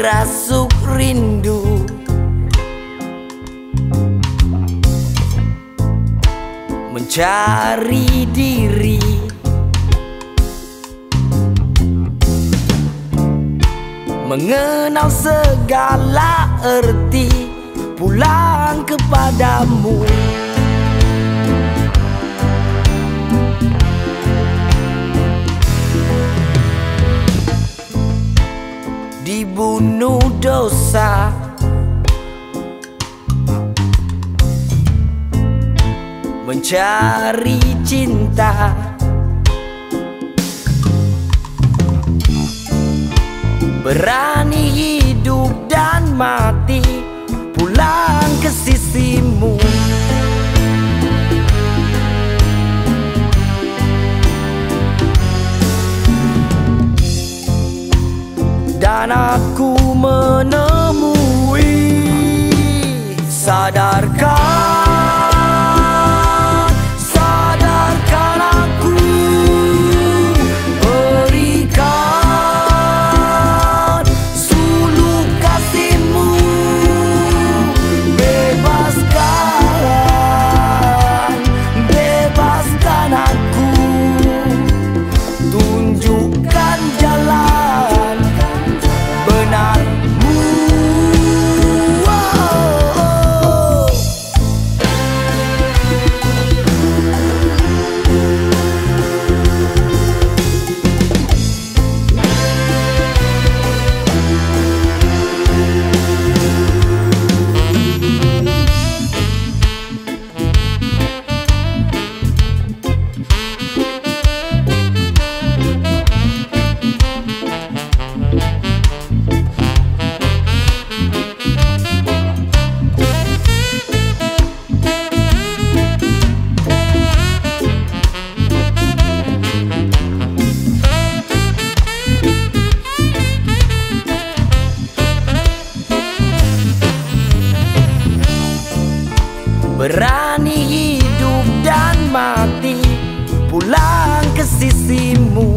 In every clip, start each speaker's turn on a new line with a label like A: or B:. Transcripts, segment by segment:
A: dirasuk rindu. Mencari diri. Mengenal segala erti Pulang kepadamu dibunuh dosa. Mencari cinta. Berani hidup dan aku sisimu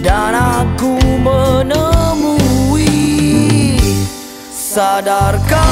A: Dan aku menemui Sadarkah